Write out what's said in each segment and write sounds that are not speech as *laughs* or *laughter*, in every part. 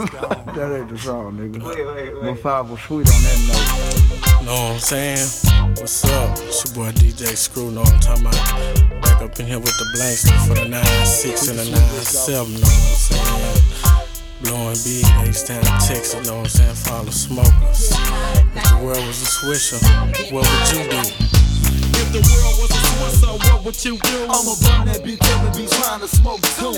*laughs* that ain't the song, nigga. Wait, wait, wait. My five was sweet on that note. Know what I'm saying? What's up? It's your boy DJ Screw, know what I'm talking about. Back up in here with the blanks for the 9-6 and the 9-7, know what I'm saying? Blowing big, H-Town, Texas, know what I'm saying? Follow smokers. If the world was a swisher, what would you do? The world was a what would you do? I'ma burn that bitch up and be trying to smoke too.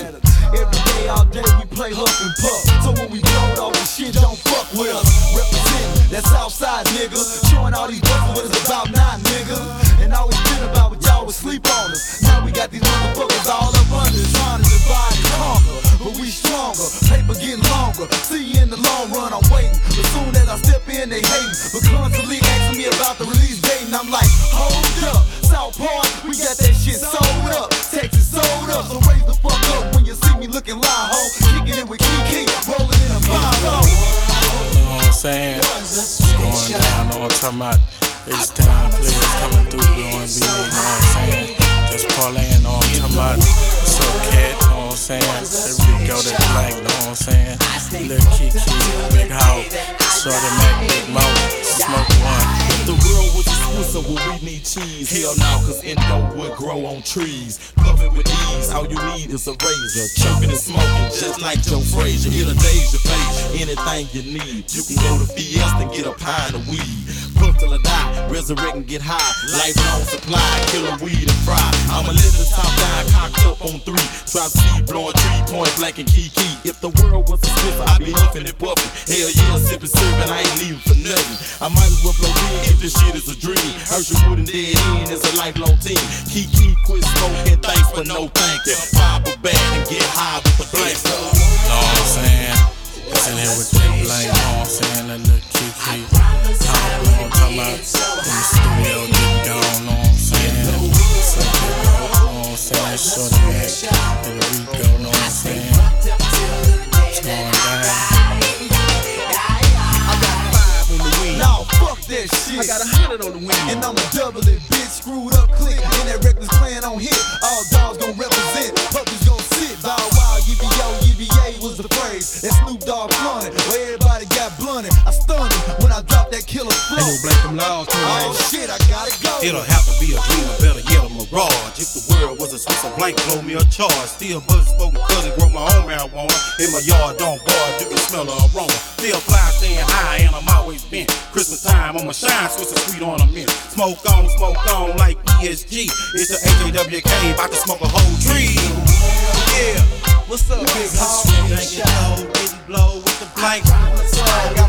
Every day, all day, we play huff and puff. So when we blow all this shit, don't fuck with us. Representing that Southside nigga. Showing all these buzzers what it's about now, nigga. And always been about what y'all would sleep on us. Now we got these motherfuckers all up under trying to divide and conquer. But we stronger, paper getting longer. See in the long run, I'm waiting. As soon as I step in, they hating. But constantly talking about? It's time, players coming through, blowing big, know what I'm saying? Just parlaying, I'm talking about? What's up, cat, know what I'm saying? There we go, that blank, know what I'm saying? Lil Keke, Big Hope, Shorty Mac, Big Moe, Smoke One. If the world was Swisher, would we need cheese? Hell no, cause Indo would grow on trees. Puffin' with ease, all you need is a razor. Choking and smoking, just like Joe Frazier. It'll daze your face, anything you need. You can go to Fiesta and get a pint of weed. Puff till I die, resurrect and get high. Life Lifelong supply, killer weed and fry. I'ma live the top down, cocked up on three. Drop C, blowing three, point blank and key key. If the world was a Swisher, I'd be huffing and puffing. Hell yeah, sipping, serving, I ain't leaving for nothing. I might as well blow big if this shit is a dream. Herschel Wood and Dead End is a lifelong team. Keke quit smoking, thanks for no thank you. Pop a bag and get high with the blank. Know what I'm saying? It's in here with that blank, know what I'm saying? That little Keke. How I'm talking? In the studio, getting gone, know what I'm saying? Know what I'm saying? Lil Rico, know what I'm saying? It's going down. I got five on the wing. Nah, fuck that shit. I got a hundred on the wing. And I'ma double it, bitch. Screwed up, click. And that reckless plan on hit. All dogs gon' represent. Puppies gon' sit. Bow wow, UBO, UBA was the phrase. And Snoop Dogg flaunted. Where everybody got blunted. I stunned Ain't no blank them laws, Oh shit, I gotta go. It'll have to be a dream, or better yet, a mirage. If the world was a Swiss, a blank, blow me a charge. Still buzz spoken cousin, grow my own marijuana. In my yard, don't bar, you can smell the aroma. Still fly, staying high, and I'm always bent. Christmas time, I'ma shine, Swiss a sweet ornament. Smoke on, smoke on, like ESG. It's the AJWK, about to smoke a whole tree. Yeah, what's up, big hog? Getting blow with the blank.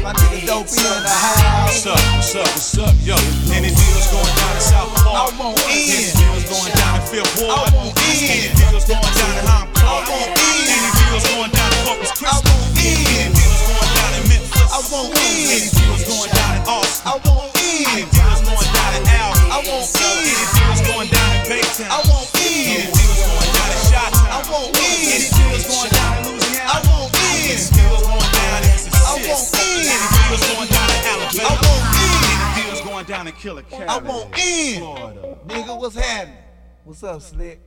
Got my nigga dope in the house. What's up? What's up? What's up? Yo, any deals going down in South Park? I want Any deals going down in Fifth Ward? I want Any deals going down in Hyde Park? I want in. Any deals going down in Corpus I Christi? want Any deals going down in Memphis? I want in. Any deals going down in Austin? I want Any deals going down in Alvin? I want in. Any deals going down in Baytown? I deals going down in Killer County? I want in. Florida. Nigga, what's happening? What's up, Slick?